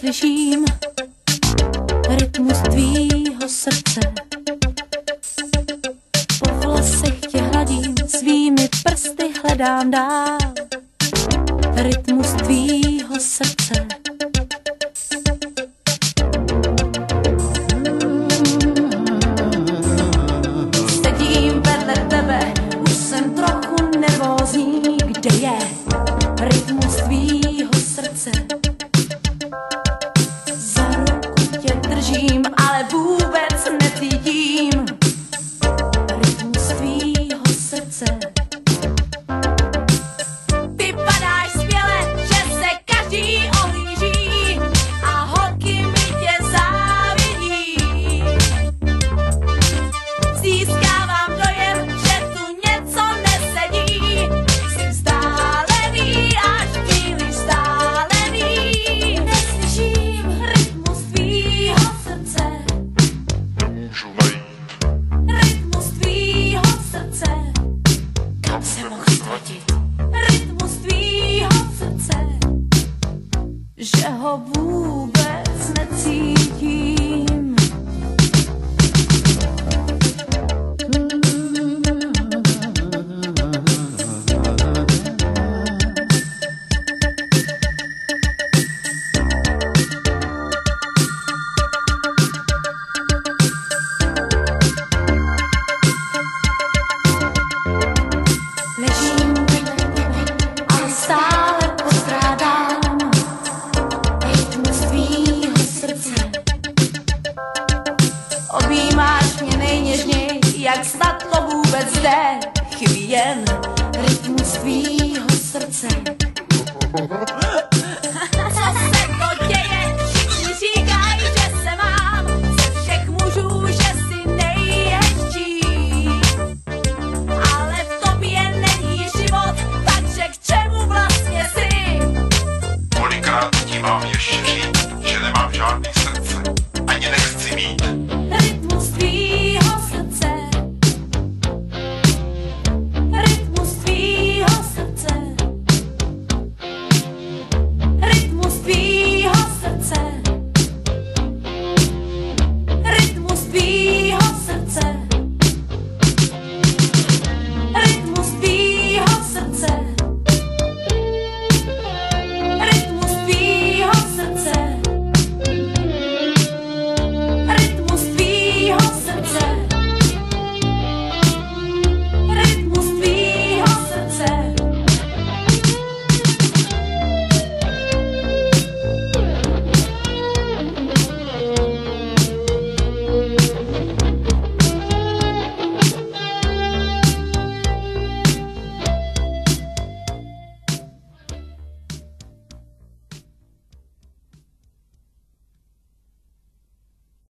slyším rytmus tvýho srdce. Po vlasech tě hladím, svými prsty hledám dál. Rytmus tvýho srdce. Sedím vedle tebe, jsem trochu kde je rytmus srdce. ním, ale vůbec netýdím. Jehovah. vůbec ne, chybí jen rytmus tvýho srdce. Co se děje? Že se mám ze všech mužů, že si. Ale v tobě není život, takže k čemu vlastně ti mám ještě říct, že nemám žádný srdce?